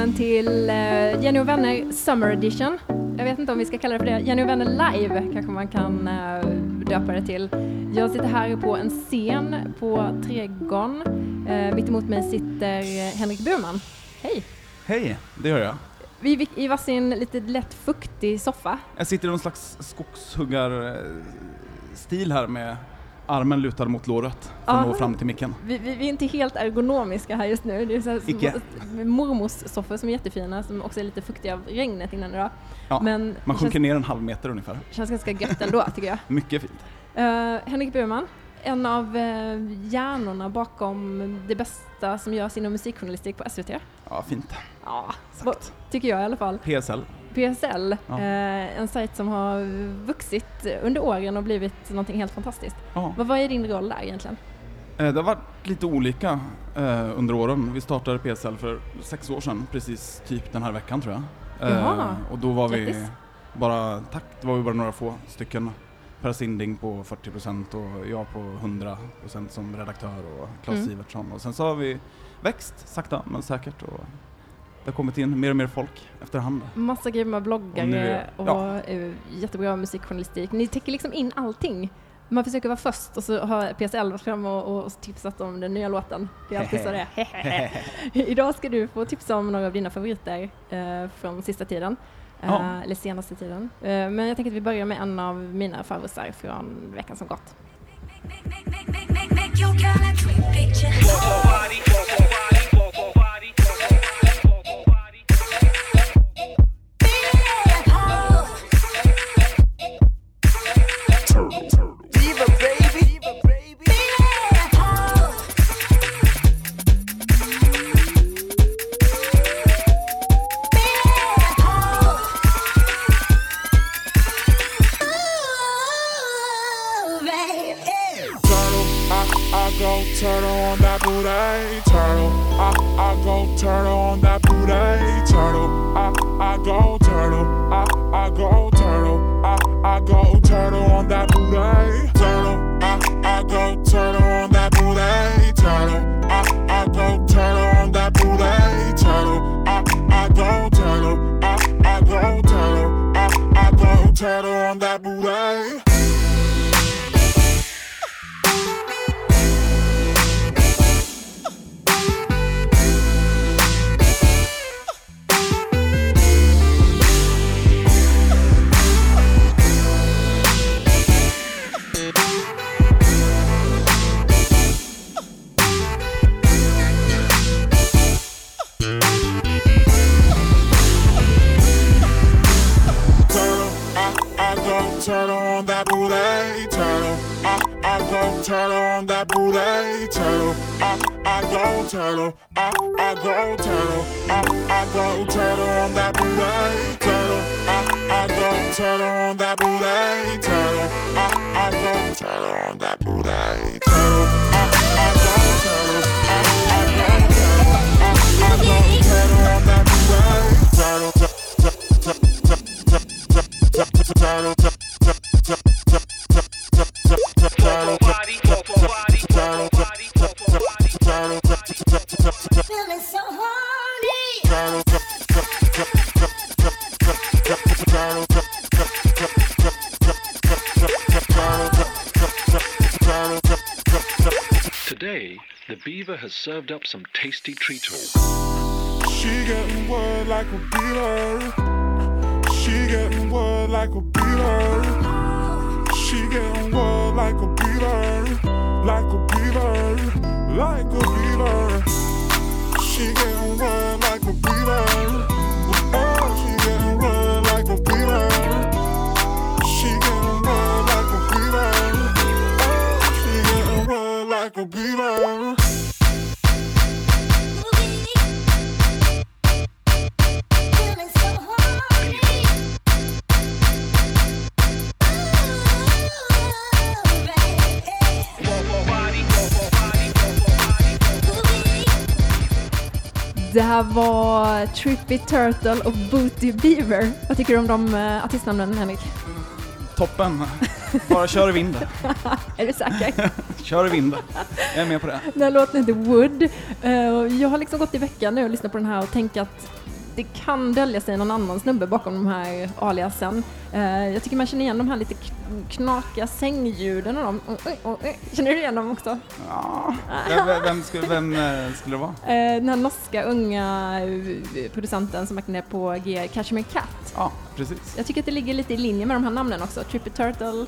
Välkommen till uh, Jenny och vänner Summer Edition. Jag vet inte om vi ska kalla det för det. Jenny och vänner live kanske man kan uh, döpa det till. Jag sitter här på en scen på Trädgården. Uh, mitt emot mig sitter Henrik Burman. Hej! Hej, det gör jag. Vi i varsin lite lätt fuktig soffa. Jag sitter i någon slags skogshuggarstil här med armen lutad mot låret för att nå fram till micken. Vi, vi, vi, är inte helt ergonomiska här just nu. Det är så här Icke. mormors soffor som är jättefina, som också är lite fuktiga av regnet innan idag. Ja, Men man sjunker känns, ner en halv meter ungefär. känns ganska gött ändå tycker jag. Mycket fint. Uh, Henrik Burman, en av uh, hjärnorna bakom det bästa som görs inom musikjournalistik på SVT. Ja, fint. Ja, tycker jag i alla fall. PSL. PSL, ja. eh, en sajt som har vuxit under åren och blivit någonting helt fantastiskt. Ja. Vad, vad är din roll där egentligen? Eh, det har varit lite olika eh, under åren. Vi startade PSL för sex år sedan, precis typ den här veckan tror jag. Eh, och då var Grattis. vi bara, tack, då var vi bara några få stycken. Per Sinding på 40% och jag på 100% som redaktör och Claes mm. Sivertsson. Och sen så har vi växt sakta men säkert och det har kommit in mer och mer folk efterhand. Massa grymma bloggare och, nu, och ja. jättebra musikjournalistik. Ni täcker liksom in allting. Man försöker vara först och så har PSL varit fram och, och tipsat om den nya låten. Det är alltid så det Idag ska du få tipsa om några av dina favoriter eh, från sista tiden. Ja. Eh, eller senaste tiden. Eh, men jag tänker att vi börjar med en av mina favoriter från veckan som gått. turtle on that booty turtle. I, I go turtle. I, I go turtle. I, I go turtle on that booty turtle. I, I go turtle on that booty turtle. I, I go turtle on that booty turtle. I, I go turtle. I, I go turtle. I, I go turtle on that booty. Has served up some tasty treats. She getting word like a beater. She getting word like a beater. She getting word like a beater. Like a beater. Like a beater. She getting word Det här var Trippy Turtle och Booty Beaver. Vad tycker du om de uh, artistnamnen, Henrik? Toppen. Bara kör i vinden. Är du säker? Kör i vinden. Jag är med på det. Den här låten heter Wood. Och jag har liksom gått i veckan nu och lyssnat på den här och tänkt att det kan dölja sig någon annan snubbe bakom de här aliasen. Eh, jag tycker man känner igen de här lite knakiga sängljuden och de. Känner du igen dem också? Ja. Vem, vem, skulle, vem eh, skulle det vara? Eh, den här norska unga producenten som lagt ner på G, Cashmere Cat. Ja, precis. Jag tycker att det ligger lite i linje med de här namnen också. Trippy Turtle,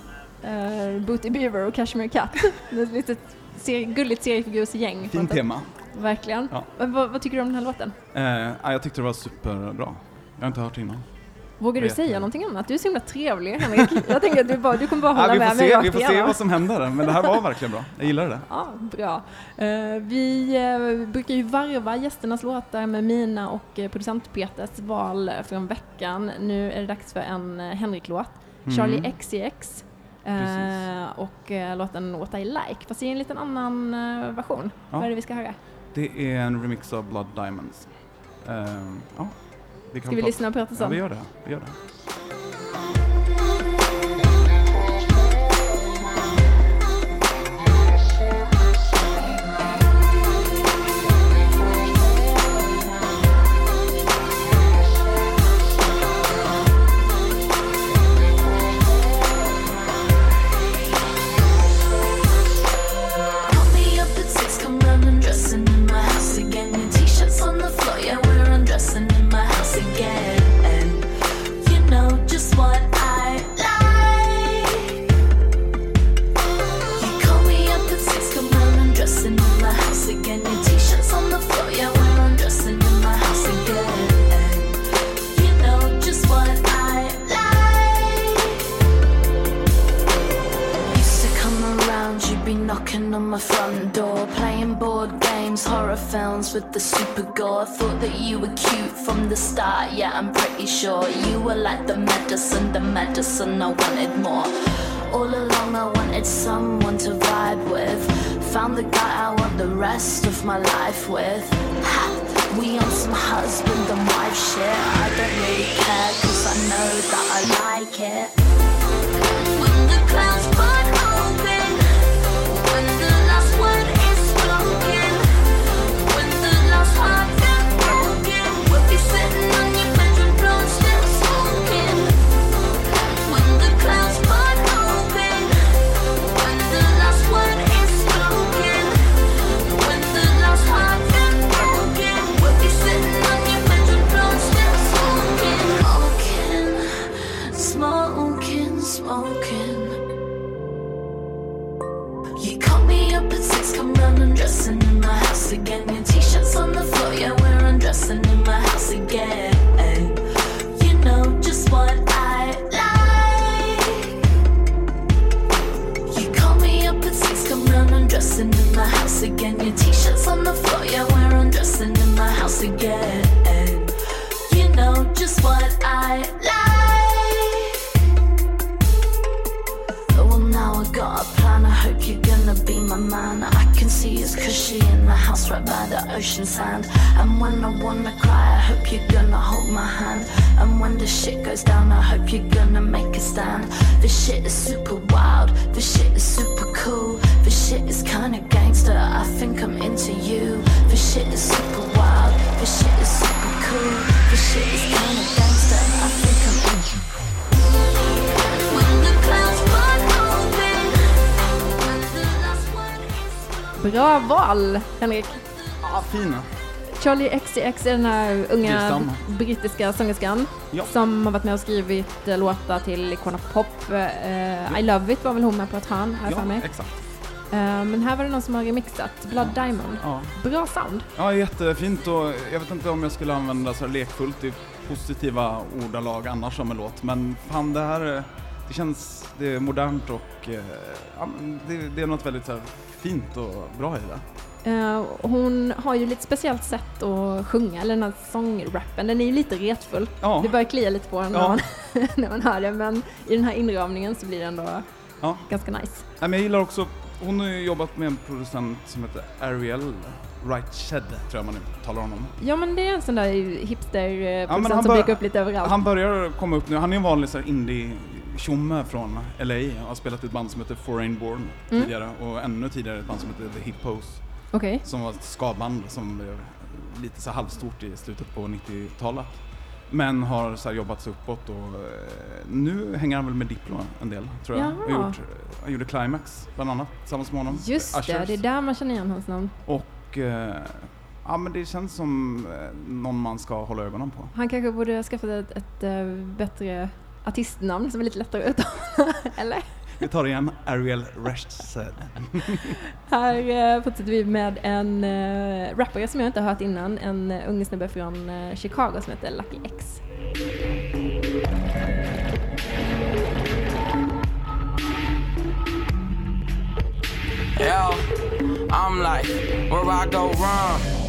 Booty Beaver och Cashmere Cat. det är ett litet ser, gulligt seriefigursgäng. Fint tema. Verkligen. Ja. Eh, Vad, vad tycker du om den här låten? Eh, ja, jag tyckte det var superbra. Jag har inte hört innan. Vågar du säga någonting annat? Du är så himla trevlig Henrik. Jag tänker att du, bara, du kommer bara hålla Ja, med mig se, rakt vi får se vad som händer, men det här var verkligen bra. Jag gillade det. Ja, bra. Eh, vi eh, brukar ju varva gästernas låtar med mina och uh, producent Peters val från veckan. Nu är det dags för en Henrik-låt. Mm. Charlie XCX. eh, Precis. och låten What I Like, fast i en liten annan eh, version. Ja. Vad är det vi ska höra? Det är en remix av Blood Diamonds. Eh, ja, vi kan Ska vi lyssna på Ja, Pettersson? vi gör det. Vi gör det. With the super gore. Thought that you were cute from the start, yeah, I'm pretty sure you were like the medicine, the medicine I wanted more. All along, I wanted someone to vibe with. Found the guy I want the rest of my life with. We on some husband and wife shit. I don't really care, cause I know that I like it. And dressing in my house again. Your t-shirts on the floor, yeah, we're undressing in my house again. You know just what I like. Oh, well, now I got a plan. I hope you're gonna be my man. I see it's cushy in the house right by the ocean sand. And when I wanna cry, I hope you're gonna hold my hand. And when the shit goes down, I hope you're gonna make a stand. This shit is super wild. This shit is super cool. This shit is kinda gangster. I think I'm into you. This shit is super wild. This shit is super cool. This shit is kinda gangster. I think I'm into you. Bra val, Henrik. Ja, fina. Charlie XCX är den här unga brittiska sångerskan Ja. som har varit med och skrivit eh, låtar till Icona Pop. Eh, I Love It var väl hon med på ett hörn, har jag för Ja, mig. exakt. Eh, men här var det någon som har remixat Blood Diamond. Ja. Bra sound. ja, jättefint och jag vet inte om jag skulle använda så här lekfullt i positiva ordalag annars som en låt, men fan det här, det känns, det är modernt och eh, ja, det, det är något väldigt här, fint och bra i det. Eh, hon har ju lite speciellt sätt att sjunga, eller den här sångrappen. Den är ju lite retfull. Ja. Det börjar klia lite på den när, Ja. man, när man hör det, men i den här inramningen så blir det ändå Ja. ganska nice. Men jag gillar också, hon har ju jobbat med en producent som heter Ariel Right Shed, tror jag man talar om honom. Ja men det är en sån där hipster Ja, producent men han som dyker upp lite överallt. Han börjar komma upp nu, han är en vanlig indie Tjomme från LA har spelat i ett band som heter Foreign Born Mm. tidigare och ännu tidigare ett band som heter The Hippos Okej. som var ett skaband som blev lite så halvstort i slutet på 90-talet. Men har så sig uppåt och eh, nu hänger han väl med Diplo en del tror jag. Och Jaha. gjort, han gjorde Climax bland annat tillsammans med honom. Just det, Ushers. det är där man känner igen hans namn. Och eh, ja men det känns som eh, någon man ska hålla ögonen på. Han kanske borde ha skaffat ett, ett eh, bättre artistnamn som är lite lättare att uttala, eller? Vi tar igen Ariel Reshtsed. Här eh, fortsätter vi med en eh, rappare som jag inte har hört innan, en uh, ung snubbe från eh, Chicago som heter Lucky X. Yo, I'm like, where I go wrong?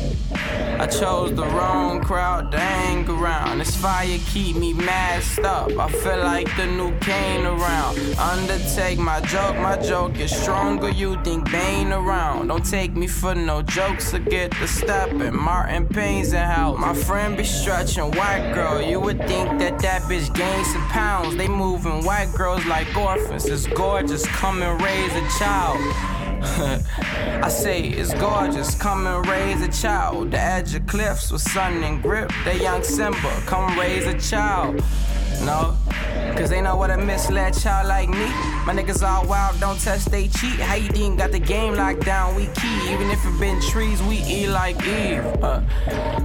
I chose the wrong crowd to hang around. This fire keep me masked up. I feel like the new Kane around. Undertake my joke, my joke is stronger. You think Bane around? Don't take me for no jokes or get the stepping. Martin Payne's in house. My friend be stretching white girl. You would think that that bitch gained some pounds. They moving white girls like orphans. It's gorgeous. Come and raise a child. I say it's gorgeous, come and raise a child. The edge of cliffs with sun and grip. The young Simba, come raise a child. No, cause they know what a misled child like me. My niggas all wild, don't test, they cheat. How you think got the game locked down? We key, even if it been trees, we eat like Eve. Uh,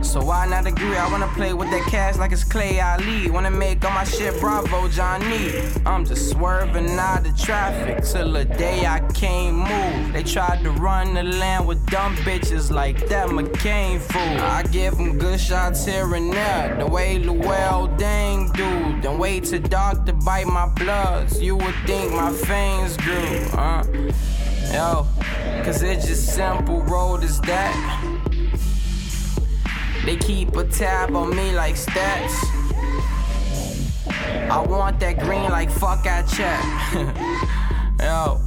so why not agree? I wanna play with that cash like it's Clay Ali. Wanna make all my shit Bravo, Johnny. I'm just swerving out of traffic till the day I can't move. They tried to run the land with dumb bitches like that McCain fool. I give them good shots here and there, the way Llewell Dang do. Then wait till dark to bite my bloods. You would think my veins grew, uh. Yo, cause it's just simple road as that. They keep a tab on me like stats. I want that green like fuck I check. Yo,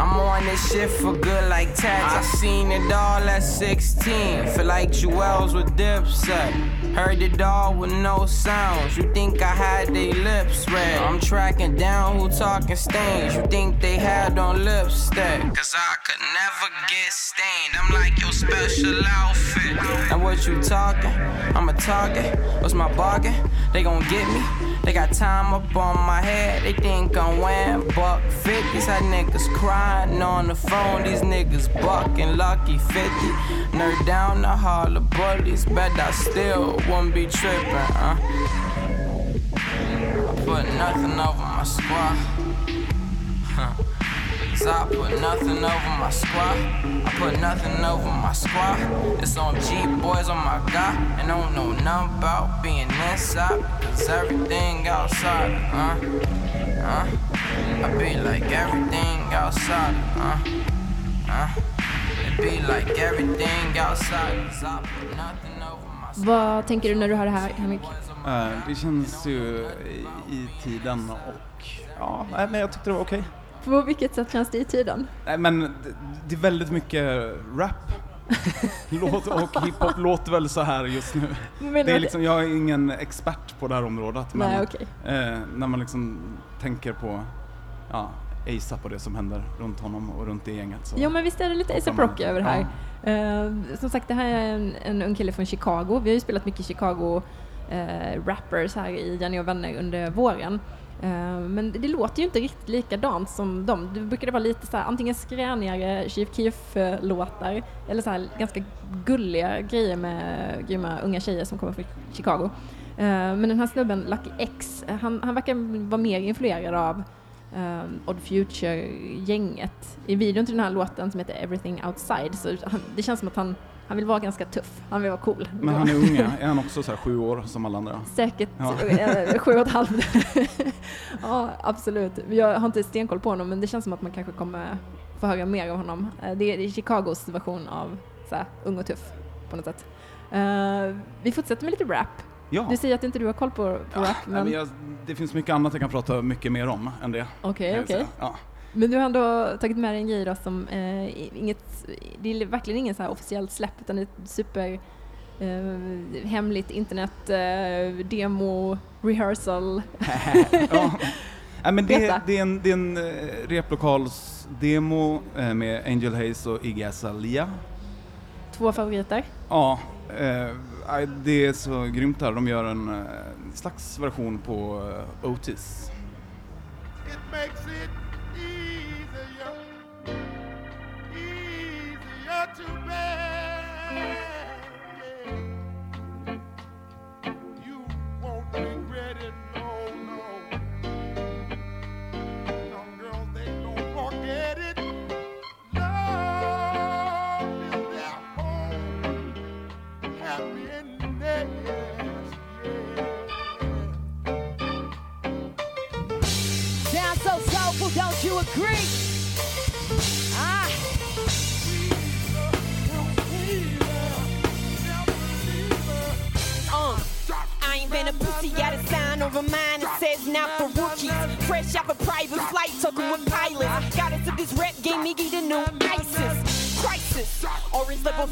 I'm on this shit for good like tats. I seen it all at 16. Feel like Jewels with Dipset. Heard it all with no sounds. You think I had they lips read? I'm tracking down who talking stains. You think they had on lipstick? Cause I could never get stained. I'm like your special outfit. And what you talking? I'm a target. What's my bargain? They gon' get me. They got time up on my head. They think I'm wearing buck 50s. Had niggas crying on the phone. These niggas bucking lucky 50. Nerd down the hall of bullies. Bet I still won't be tripping, uh. I put nothing over my squad. Huh. Cause I put nothing over my squad. I put nothing over my squad. It's on G boys on my guy. And don't know nothing about being inside. Cause everything outside, uh, uh. I be like everything outside, uh, uh. It be like everything outside. Cause I put nothing over my squad. Vad tänker du när du hör det här, Henrik? Eh, det känns ju i, i tiden och ja, nej, men jag tyckte det var okej. På vilket sätt känns det i tiden? Nej men det, det är väldigt mycket rap. Låt, och hiphop låter väl så här just nu. Det är liksom, jag är ingen expert på det här området men Nej, okej. eh, när man liksom tänker på ja, ASAP och det som händer runt honom och runt det gänget så Jo men visst är det lite ASAP Rocky över här. Eh, som sagt, det här är en, en ung kille från Chicago. Vi har ju spelat mycket Chicago eh, rappers här i Jenny och vänner under våren. Eh, men det, det låter ju inte riktigt likadant som dem. Det brukade vara lite så här, antingen skränigare Chief Keef-låtar eller så här ganska gulliga grejer med grymma unga tjejer som kommer från Chicago. Eh, men den här snubben, Lucky X, han, han verkar vara mer influerad av um, Odd Future-gänget. I videon till den här låten som heter Everything Outside så han, det känns som att han, han vill vara ganska tuff, han vill vara cool. Men han är unga, är han också så här sju år som alla andra? Säkert Ja. eh, sju och ett halvt. ja, absolut. Jag har inte stenkoll på honom men det känns som att man kanske kommer få höra mer av honom. Eh, Det är, Chicagos version av så här, ung och tuff på något sätt. Eh, vi fortsätter med lite rap. Ja. Du säger att inte du har koll på, på rap, Nej, men men jag, det finns mycket annat jag kan prata mycket mer om än det. okej, jag okej. Ja. Men du har ändå tagit med dig en grej då som eh, inget, det är verkligen ingen så här officiellt släpp utan det är ett super eh, hemligt internet eh, demo rehearsal. ja. Nej, men det, det är en, det är en eh, replokalsdemo eh, med Angel Hayes och Iggy Azalea. Två favoriter. Ja, eh, det är så grymt här. De gör en slags version på Otis. It to bed.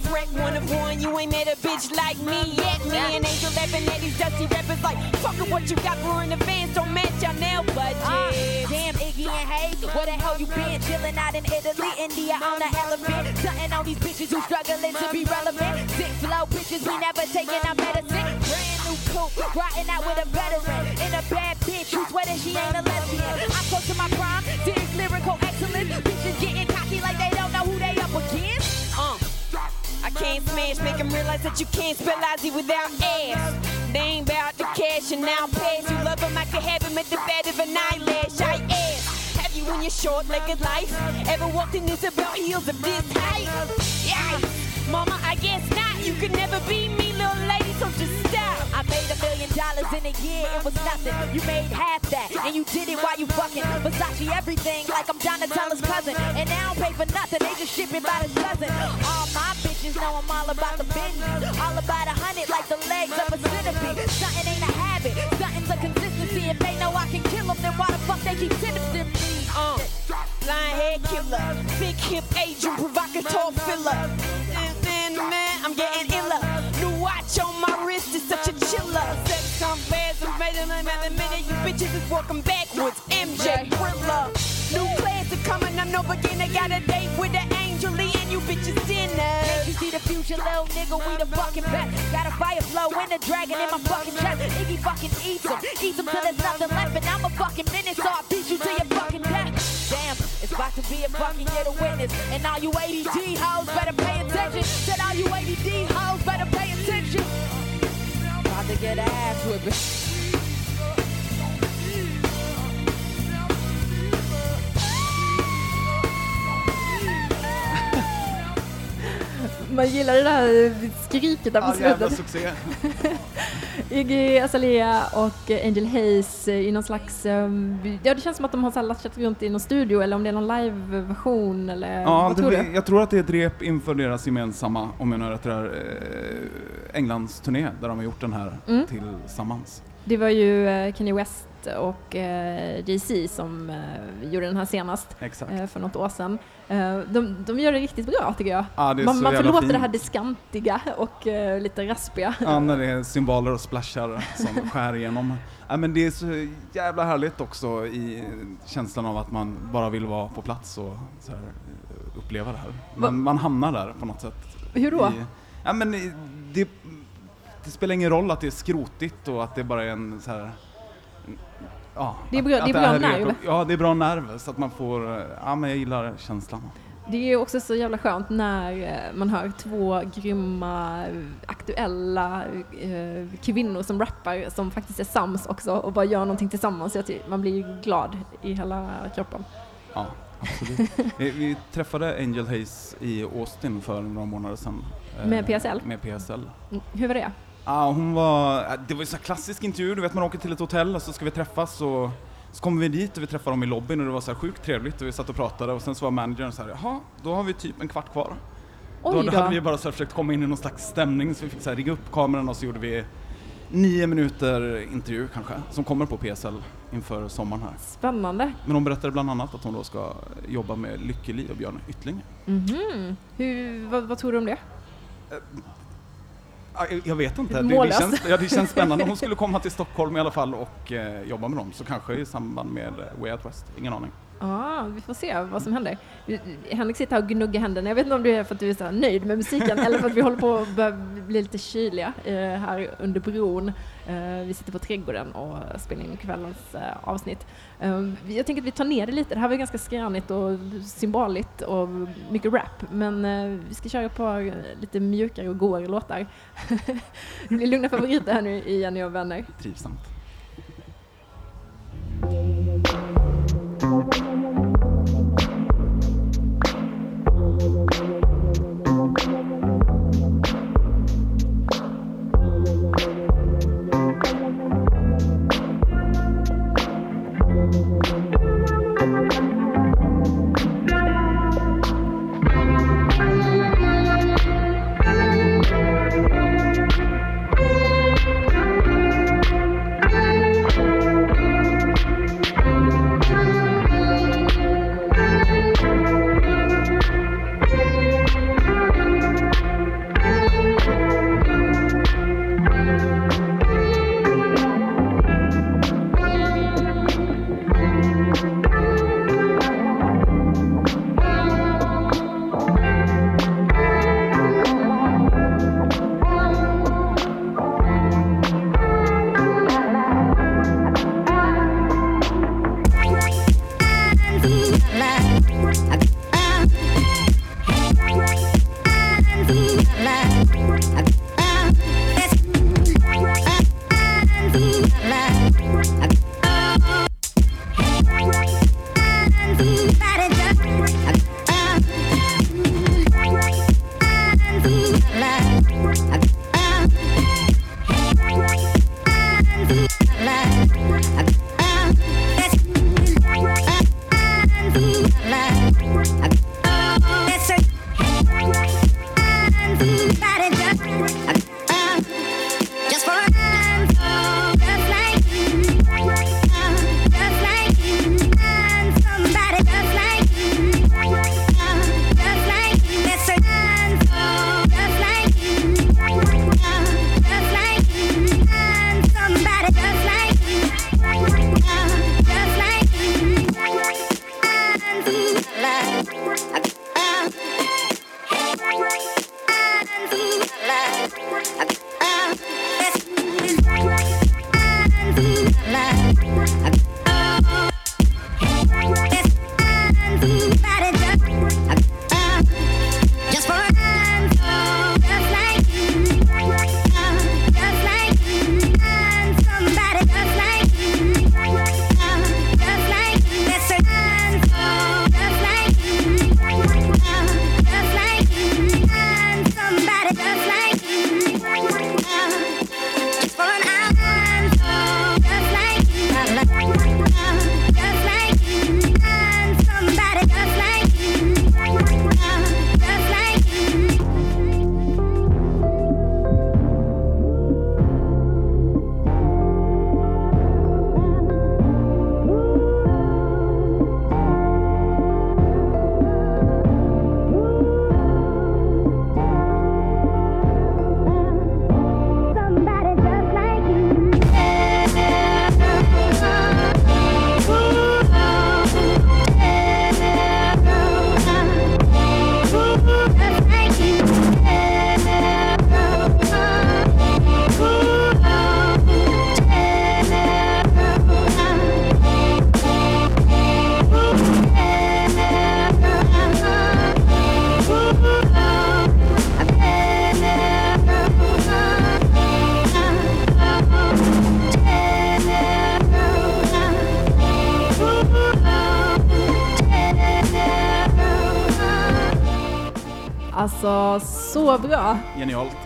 Threat, one of one. You ain't met a bitch like me yet. Me and Angel laughing at these dusty rappers like, fuck it, what you got for an advance, don't match your nail budget. ah, damn Iggy and Hay, where the hell you been? Chilling out in Italy, India on the elephant. Stunting on these bitches who struggling to be relevant. Sick flow bitches, we never taking our medicine. Brand new coupe, riding out with a veteran. In a bad bitch who swear that she ain't a lesbian. I'm close to my prime, serious can't smash, make 'em realize that you can't spell Ozzy without ass. They ain't bout the cash and now pass. You love 'em, I can have 'em at the bed of an eyelash. I ask, have you in your short-legged life ever walked in Isabel heels of this height? Yeah, mama, I guess not. You could never be me, little lady, so just stop. I made a million dollars in a year, it was nothing. You made half that, and you did it while you fucking Versace everything like I'm Donatella's cousin. And now I don't pay for nothing, they just ship it by the dozen. All my know I'm all about the business. All about a hundred like the legs of a centipede. Something ain't a habit, something's a consistency. If they know I can kill them, then why the fuck they keep me? Uh, head killer, big hip agent, provocateur filler. Man, I'm getting iller. New watch on my wrist is such a chiller. Sex on fast, I'm made in minute. You bitches is walking backwards. MJ Thriller. Coming, I'm no beginner. Got a date with the Angel and you bitches Can't you see the future, little nigga? We the fucking best. Got a fire flow and a dragon in my fucking chest. Iggy fucking eats them, eats them till there's nothing left. And I'm a fucking minute, so I beat you to your fucking death. Damn, it's about to be a fucking year to witness. And all you ADD hoes better pay attention. Said all you ADD hoes better pay attention. About to get ass whipping. Man gillar det där skriket där på slutet. succé. Iggy Azalea och Angel Hayes i någon slags, um, ja det känns som att de har så här latchat runt i någon studio eller om det är någon live-version eller Ja, vad tror blir- du? jag tror att det är ett rep inför deras gemensamma, om jag nu rätt, det här, eh, Englands turné där de har gjort den här Mm. tillsammans. Det var ju eh, Kanye West och eh, Jay-Z som eh, gjorde den här senast eh, för något år sedan. Eh, de, de gör det riktigt bra tycker jag. Är Man, man förlåter fint. det här diskantiga och eh, lite raspiga. Ja, när det är symboler och splashar som skär igenom. Ja, men det är så jävla härligt också i känslan av att man bara vill vara på plats och här, eh, uppleva det här. Va- Man, man hamnar där på något sätt. Hur då? I, ja, men det, det spelar ingen roll att det är skrotigt och att det bara är en så här... Ja, Det är bra- att det är bra här nerv. Ja, det är bra nerv så att man får... eh, Ja, men jag gillar känslan. Det är ju också så jävla skönt när eh, man hör två grymma, aktuella eh, kvinnor som rappar som faktiskt är sams också och bara gör någonting tillsammans. Ty- man blir ju glad i hela kroppen. Ja, absolut. vi, träffade Angel Hayes i Austin för några månader sedan. Med PSL? Med PSL. Hur var det? Ja, hon var, det var ju så här klassisk intervju, du vet man åker till ett hotell och så ska vi träffas och så kommer vi dit och vi träffar dem i lobbyn och det var så här sjukt trevligt och vi satt och pratade och sen så var managern så här, jaha, då har vi typ en kvart kvar. Oj då då! hade vi bara så här försökt komma in i någon slags stämning så vi fick så här rigga upp kameran och så gjorde vi nio minuter intervju kanske, som kommer på PSL inför sommaren här. Spännande. Men hon berättade bland annat att hon då ska jobba med Lykke Li och Björn Yttling. Mhm. Hur, vad, vad tror du om det? Ja, jag- vet inte, det, det, känns, ja, det känns spännande. Hon skulle komma till Stockholm i alla fall och eh, jobba med dem, så kanske i samband med eh, Way Out West, ingen aning. Ja, vi får se vad som händer. Henrik sitter här och gnuggar händerna. Jag vet inte om det är för att du är så nöjd med musiken eller för att vi håller på att börja bli lite kyliga eh, här under bron. Eh, vi sitter på Trädgården och spelar in kvällens eh, avsnitt. Eh, jag tänker att vi tar ner det lite. Det här var ganska skränigt och symboliskt och mycket rap. Men eh, vi ska köra ett par eh, lite mjukare och goare låtar. det blir lugna favoriter här nu i Jenny och vänner. Trivsamt. Så bra! Genialt.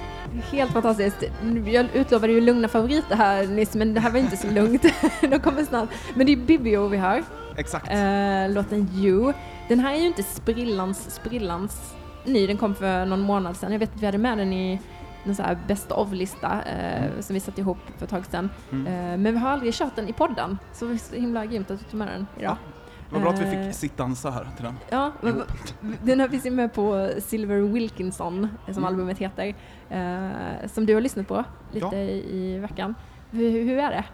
Helt fantastiskt. Jag utlovade ju lugna favoriter här nyss, men det här var inte så lugnt. De kommer snart. Men det är Bibio vi hör. Exakt. Eh, låten You. Den här är ju inte sprillans, sprillans ny. Den kom för någon månad sedan. Jag vet att vi hade med den i en så här best of-lista eh, som vi satte ihop för ett tag sedan. Mm. Eh, men vi har aldrig kört den i podden, så det är så himla grymt att du tog med den idag. Vad bra att vi Eh, fick sittdansa här till den. Ja, men, den här finns ju med på Silver Wilkinson, som Mm. albumet heter, eh, som du har lyssnat på lite Ja. i, veckan. Hur, hur är det?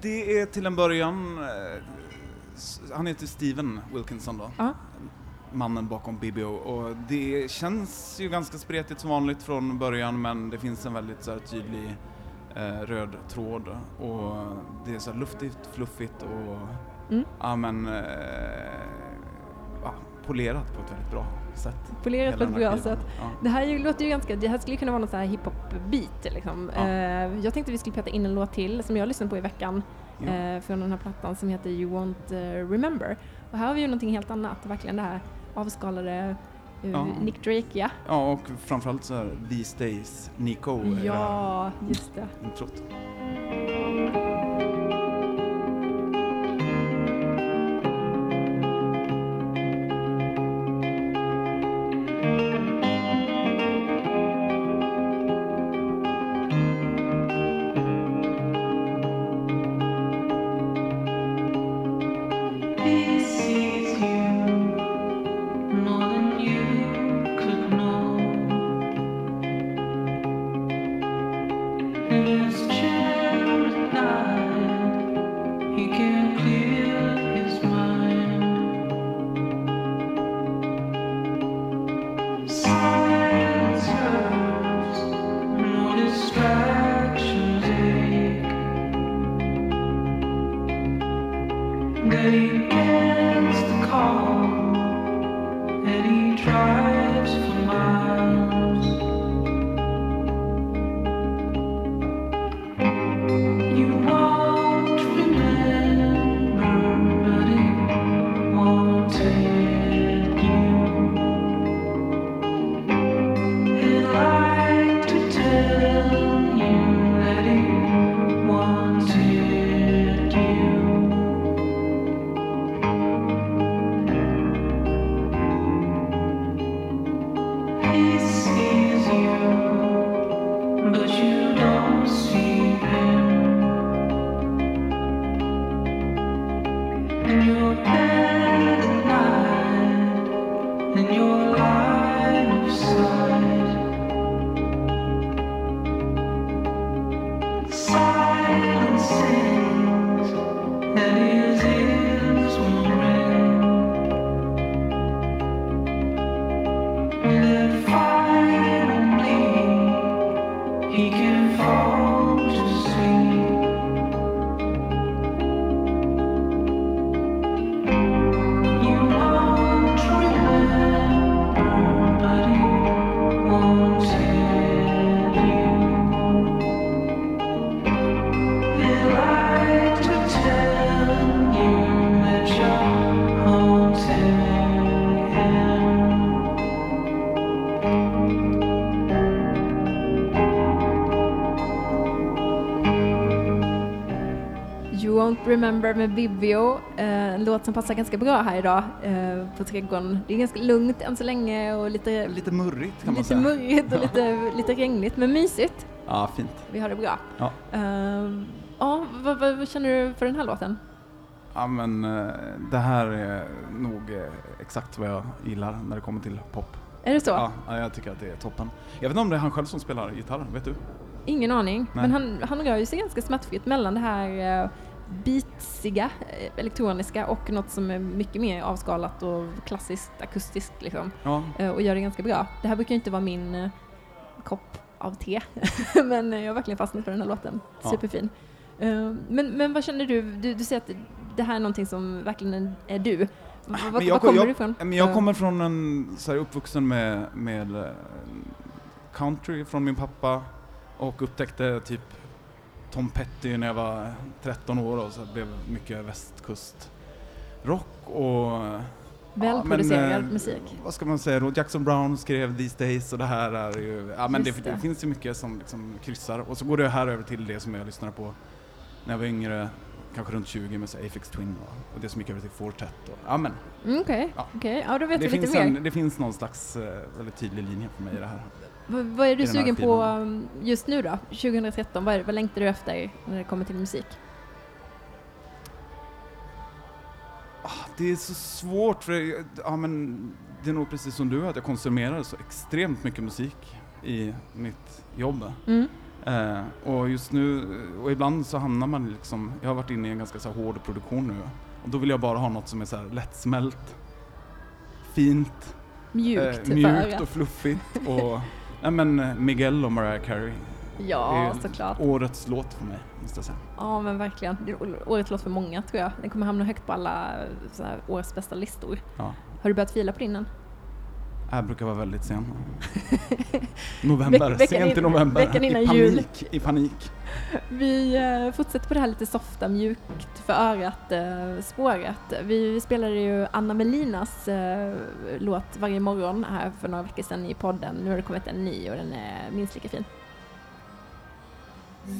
Det är till en början, eh, han heter Steven Wilkinson då. Ja. Mannen bakom BBO och det känns ju ganska spretigt som vanligt från början men det finns en väldigt så här, tydlig eh, röd tråd och det är så luftigt, fluffigt och Mm. ja men eh, ja, polerat på ett väldigt bra sätt. Polerat på ett bra sätt. Ja. Det här ju, låter ju ganska, det här skulle kunna vara någon sån här hiphop-beat liksom. Ja. Eh, jag tänkte vi skulle peta in en låt till som jag lyssnade på i veckan eh, från den här plattan som heter You Won't eh, Remember. Och här har vi ju någonting helt annat, verkligen det här avskalade eh, Ja. Nick Drake, ja. ja och framförallt så här These Days, Nico Ja, just det. introt. Remember med Vivio, eh, en låt som passar ganska bra här idag eh, på Trädgården. Det är ganska lugnt än så länge och lite, Lite murrigt kan man lite säga. murrigt och lite, lite regnigt, men mysigt. Ja, fint. Vi har det bra. Ja. Eh, ja, vad, vad, vad känner du för den här låten? Ja men eh, det här är nog exakt vad jag gillar när det kommer till pop. Är det så? Ja, ja, jag tycker att det är toppen. Jag vet inte om det är han själv som spelar gitarr, vet du? Ingen aning, Nej. men han, han rör ju sig ganska smärtfritt mellan det här beatsiga, eh, elektroniska och något som är mycket mer avskalat och klassiskt akustiskt liksom. Ja, Eh, och gör det ganska bra. Det här brukar inte vara min eh, kopp av te, men jag har verkligen fastnat för den här låten. Ja. Superfin. Men, men vad känner du? du? Du säger att det här är någonting som verkligen är- du. Var, Men var jag, kommer jag, du ifrån? Men jag kommer från en, så här, uppvuxen med, med country från min pappa och upptäckte typ Tom Petty när jag var 13 år och så blev mycket västkust rock och Välproducerad ja, men, eh, musik. Vad ska man säga då? Jackson Brown skrev These Days och det här är ju, ja men det, det. det finns ju mycket som liksom kryssar och så går det här över till det som jag lyssnade på när jag var yngre, kanske runt 20 med så Aphex Twin och, och det som gick över till Fortet och, ja men Mm, Okej, Ja. okej. ja då vet det vi lite mer. en, det finns någon slags eh, väldigt tydlig linje för mig i det här. Vad, är du sugen på um, just nu då? 2013, vad, är, vad längtar du efter när det kommer till musik? det är så svårt för ja, men det är nog precis som du att jag konsumerar så extremt mycket musik i mitt jobb. Mm. Eh, och just nu, och ibland så hamnar man liksom, jag har varit inne i en ganska så hård produktion nu och då vill jag bara ha något som är så här lättsmält, fint, Mjukt eh, för mjukt och fluffigt och nej men eh, Miguel och Mariah Carey. Ja, är såklart. Årets låt för mig, måste jag säga. Ja, men verkligen. Årets låt för många tror jag. Den kommer hamna högt på alla här, årets bästa listor. Ja. Har du börjat fila på din än? Jag brukar vara väldigt sen. November, Veck- sent i in- november. veckan innan I panik, jul. i panik. Vi eh, fortsätter på det här lite softa, mjukt för örat eh, spåret. Vi spelade ju Anna Melinas eh, låt varje morgon här för några veckor sedan i podden. Nu har det kommit en ny och den är minst lika fin. Du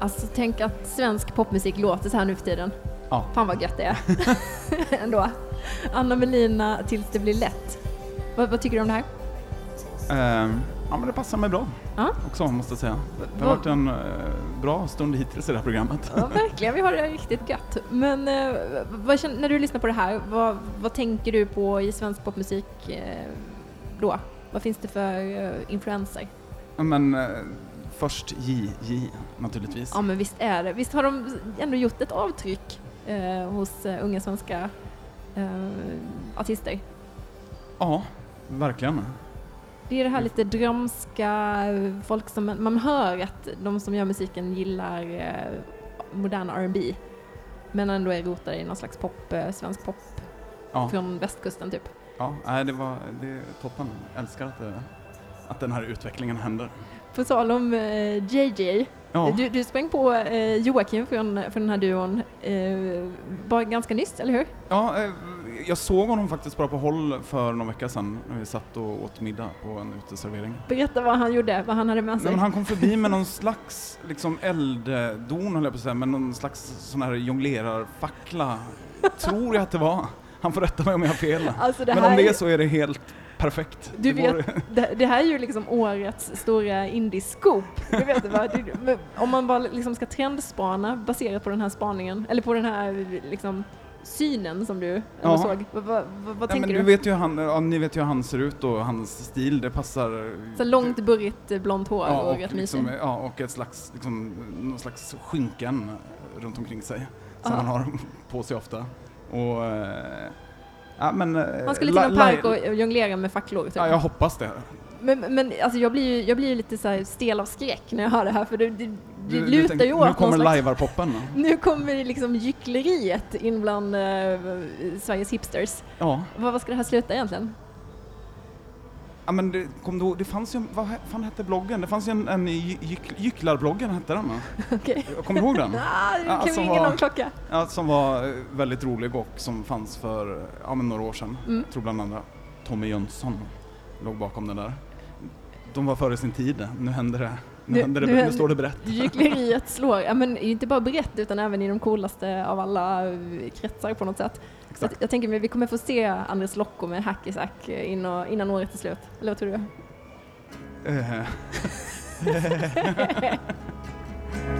Alltså tänk att svensk popmusik låter så här nu för tiden. Ja. Fan vad gött det är. Ändå. Anna Melina, Tills det blir lätt. Vad, vad tycker du om det här? Eh, ja men det passar mig bra Ja. också måste jag säga. Det har varit en eh, bra stund hittills i det här programmet. Ja, verkligen. Vi har det riktigt gött. Men eh, vad när du lyssnar på det här, vad, vad tänker du på i svensk popmusik eh, då? Vad finns det för influenser? Men först JJ naturligtvis. Ja, men visst är det. Visst har de ändå gjort ett avtryck eh, hos eh, unga svenska eh, artister? Ja, verkligen. Det är det här lite drömska, eh, folk som man hör att de som gör musiken gillar eh, modern R&B men ändå är rotade i någon slags pop, eh, svensk pop Ja, från västkusten typ. ja nej, det var det är toppen. Jag älskar att, det, att den här utvecklingen händer. På tal om eh, JJ Ja. Du, du sprang på eh, Joakim från, från den här duon eh, bara ganska nyss, eller hur? Ja, eh, jag såg honom faktiskt bara på håll för någon vecka sedan när vi satt och åt middag på en uteservering. Berätta vad han gjorde, vad han hade med Nej, sig. men han kom förbi med någon slags liksom elddon höll jag på att säga, med någon slags sån här jonglerarfackla. Tror jag att det var. Han får rätta mig om jag har fel. Alltså, Men om det är så är det helt perfekt. Du vet, det, det här är ju liksom årets stora indie-scoop. Du vet, va? Det, men om man bara liksom ska trendspana baserat på den här spaningen, eller på den här liksom, synen som du Ja. såg. Vad, vad, vad, Ja, tänker du? du vet ju han, ja, ni vet ju hur han ser ut och hans stil, det passar Så långt burrigt eh, blont hår Ja, och, och, rätt liksom, mysig. ja, och ett slags, liksom, någon slags skynken runt omkring sig som Ja. han har på sig ofta. Och, eh, ja, men, eh, Han skulle någon park och jonglera med facklor. Typ. Ja, jag hoppas det. Men, men alltså jag blir ju jag blir ju lite så här stel av skräck när jag hör det här för det, det, det Du- du lutar tänker, ju Nu åt någon kommer lajvarpoppen. Nu kommer liksom gyckleriet in bland eh, Sveriges hipsters. Ja. Vad, vad ska det här sluta egentligen? Ja, men det, kom ihåg, det fanns ju, vad fan hette bloggen? Det fanns ju en, en gy- gyck, gycklarbloggen hette den va? Okej. Kommer du ihåg den? Ah, det Ja, kan vi som ingen var- klocka. Ja, som var eh, väldigt rolig och som fanns för ja, men några år sedan. Mm. Jag tror bland andra Tommy Jönsson låg bakom den där. De var före sin tid. Nu händer det. Nu, händer det, nu, händer- står det brett. Gyckleriet slår, ja men inte bara brett utan även i de coolaste av alla eh, kretsar på något sätt. Så att jag tänker mig vi kommer få se Andres Locko med Hackisack eh, innan, innan året är slut. Eller vad tror du?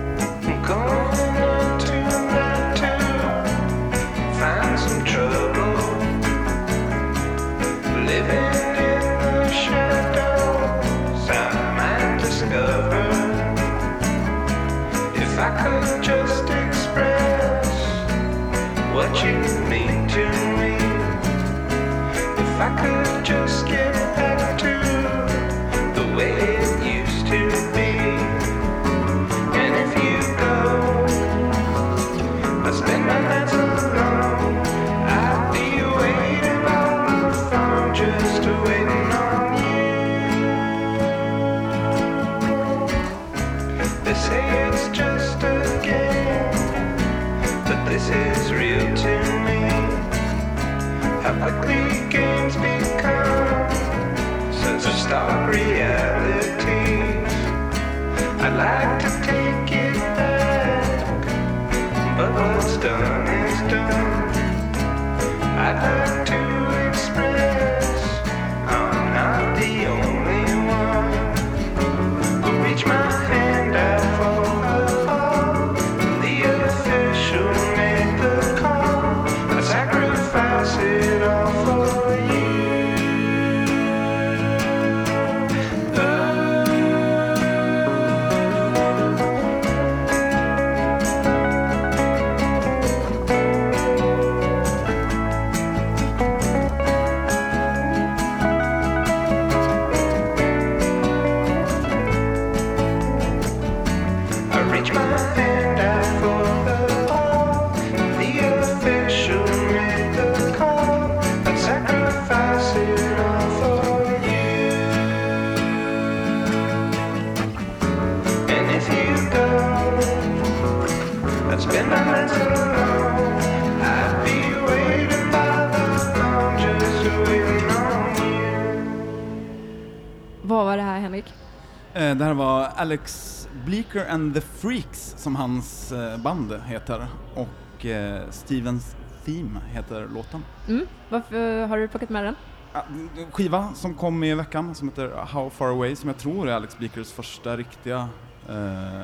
Alex Bleeker and the Freaks som hans eh, band heter och eh, Stevens Theme heter låten. Mm. Varför har du plockat med den? En Skiva som kom i veckan som heter How Far Away som jag tror är Alex Bleekers första riktiga eh,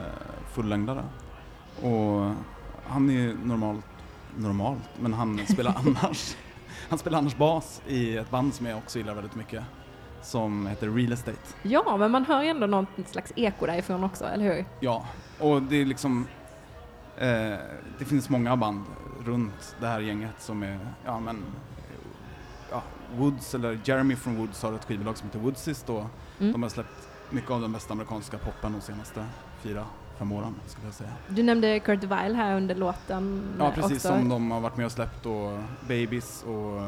fullängdare. Och han är normalt, normalt, men han spelar annars han spelar annars bas i ett band som jag också gillar väldigt mycket som heter Real Estate. Ja, men man hör ju ändå något slags eko därifrån också, eller hur? Ja, och det är liksom eh, det finns många band runt det här gänget som är, ja men ja, Woods eller Jeremy från Woods har ett skivbolag som heter Woodsis då. Mm. De har släppt mycket av den bästa amerikanska poppen de senaste fyra, fem åren skulle jag säga. Du nämnde Kurt Weill här under låten Ja precis också. som de har varit med och släppt och Babies och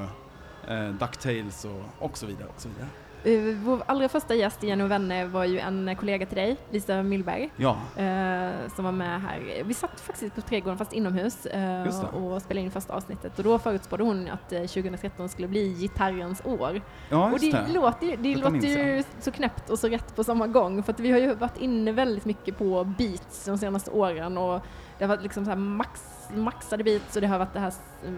eh, Ducktails och, och så vidare och så vidare. Eh, Vår allra första gäst i Jenny och vänner var ju en kollega till dig, Lisa Millberg, Ja, eh, som var med här. Vi satt faktiskt på Trädgården fast inomhus eh, och spelade in första avsnittet och då förutspådde hon att eh, 2013 skulle bli gitarrens år. ja och det, det. låter, det låter ju så knäppt och så rätt på samma gång för vi har ju varit inne väldigt mycket på beats de senaste åren och det har varit liksom så här max, maxade beats och det har varit det här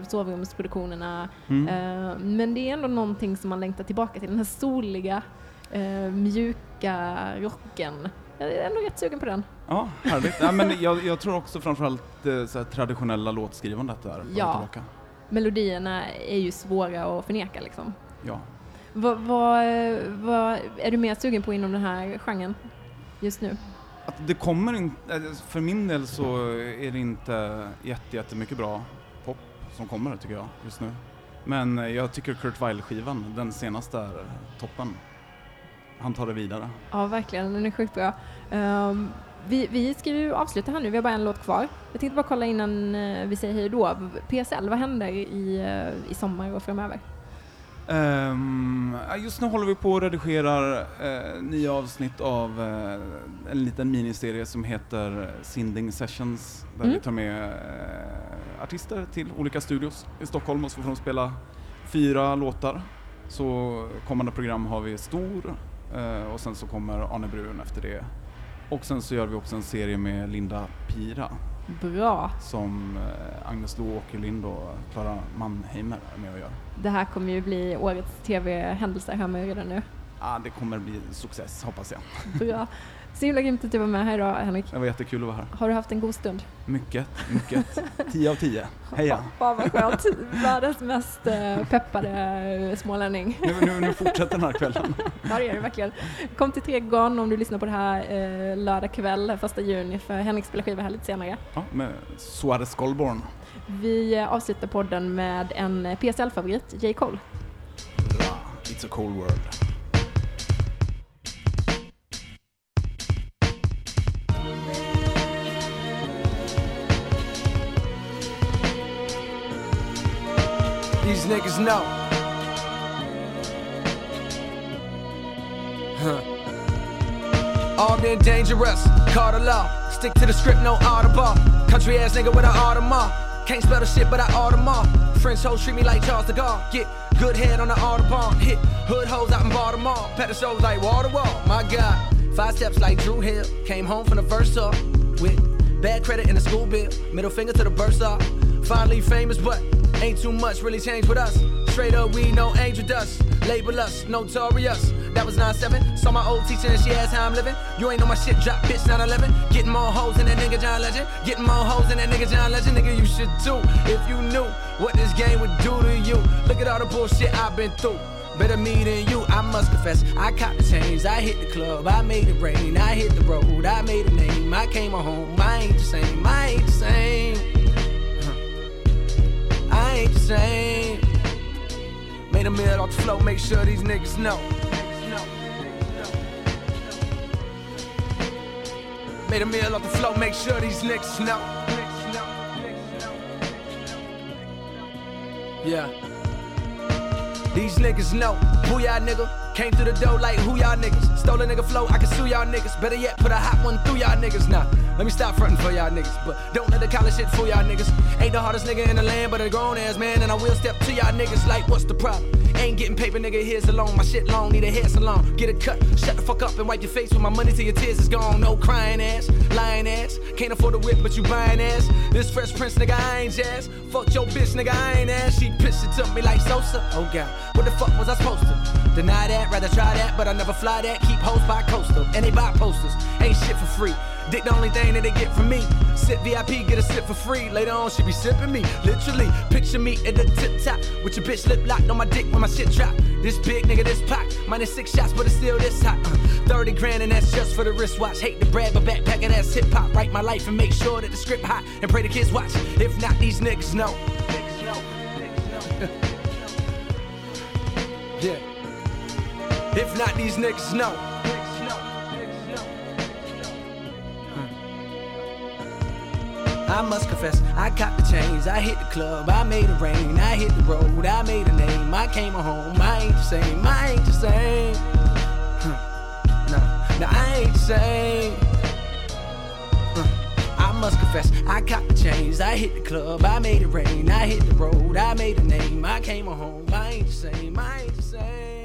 sovrumsproduktionerna Mm. Eh, men det är ändå någonting som man längtar tillbaka till, den här soliga, eh, mjuka rocken. Jag är ändå rätt sugen på den. Ja, härligt. ja, men jag, jag tror också framförallt eh, så här, traditionella låtskrivandet där. Ja. Tillbaka. Melodierna är ju svåra att förneka liksom. Ja. Vad, vad, vad är du mer sugen på inom den här genren just nu? Att det kommer inte, eh, för min del så är det inte jätte, jättemycket bra pop som kommer tycker jag just nu. Men jag tycker Kurt Weill-skivan, den senaste, är toppen. Han tar det vidare. Ja, verkligen. Den är sjukt bra. Um, vi, vi ska ju avsluta här nu, vi har bara en låt kvar. Jag tänkte bara kolla innan eh, vi säger hej då. PSL, vad händer i, eh, i sommar och framöver? Ja, just nu håller vi på och redigerar eh, nya avsnitt av eh, en liten miniserie som heter Sinding Sessions där Mm. vi tar med eh, artister till olika studios i Stockholm och så får de spela fyra låtar. Så kommande program har vi Stor och sen så kommer Arne Brun efter det. Och sen så gör vi också en serie med Linda Pira Bra! som eh, Agnes Lo, Åke Lind och Klara Mannheimer är med och gör. Det här kommer ju bli årets tv-händelse, hör man ju redan nu. Ja, det kommer bli success hoppas jag. Bra. Så himla grymt att du var med här idag, Henrik. Det var jättekul att vara här. Har du haft en god stund? Mycket, mycket. 10 av 10. Heja! Fan vad skönt. Världens mest eh, peppade eh, smålänning. Nu, nu, nu fortsätter den här kvällen. Ja det gör det verkligen. Kom till Trädgården om du lyssnar på det här eh, lördag kväll, första juni, för Henrik spelar skiva här lite senare. Ja, med Suarez Goldborn. Vi eh, avslutar podden med en PSL-favorit, J. Cole. It's a cold world. These niggas know. Huh. Armed and dangerous, call the law. Stick to the script, no audible. Country ass nigga with an Audemars. Can't spell the shit, but I Audemars. French hoes treat me like Charles de Gaulle. Get good head on the Audubon. Hit hood hoes out in Baltimore. Pet shows like wall to wall. My God, five steps like Drew Hill. Came home from the first up with bad credit in the school bill. Middle finger to the bursar. Finally famous, but ain't too much really changed with us. Straight up, we no angel dust. Label us notorious. That was 9-7. Saw my old teacher and she asked how I'm living. You ain't know my shit drop, bitch, 9-11. Getting more hoes than that nigga John Legend. Getting more hoes than that nigga John Legend. Nigga, you should too. If you knew what this game would do to you. Look at all the bullshit I've been through. Better me than you, I must confess. I caught the chains, I hit the club, I made it rain, I hit the road, I made a name, I came home, I ain't the same, I ain't the same. Same. Made a meal off the flow, make sure these niggas know. Made a meal off the flow, make sure these niggas know. Yeah. These niggas know who y'all nigga. Came through the door like who y'all niggas. Stole a nigga flow, I can sue y'all niggas. Better yet, put a hot one through y'all niggas now. Let me stop fronting for y'all niggas, but don't let the college shit fool y'all niggas. Ain't the hardest nigga in the land, but a grown ass man, and I will step to y'all niggas like, what's the problem? Ain't getting paper, nigga, here's alone. My shit long, need a hair salon. Get a cut, shut the fuck up and wipe your face with my money till your tears is gone. No crying ass, lying ass. Can't afford a whip, but you buying ass. This fresh prince, nigga, I ain't jazz. Fuck your bitch, nigga, I ain't ass. She pissed it to me like Sosa. Oh god, what the fuck was I supposed to? Deny that, rather try that, but I never fly that. Keep hoes by coastal, and they buy posters. Ain't shit for free. Dick the only thing that they get from me. Sit VIP, get a sip for free. Later on, she be sipping me. Literally, picture me at the tip top with your bitch lip locked on my dick when my shit drop. This big nigga, this pack. Minus six shots, but it's still this hot. Uh, 30 grand, and that's just for the wristwatch. Hate to brag, but backpacking ass hip hop. Write my life and make sure that the script hot. And pray the kids watch. If not, these niggas know. yeah. If not, these niggas know. I must confess, I got the chains, I hit the club, I made it rain, I hit the road, I made a name, I came home, I ain't the same, I ain't the same. nah, Now I ain't the same. I must confess, I caught the chains. I hit the club, I made it rain. I hit the road, I made a name. I came home, I ain't the same. I ain't the same.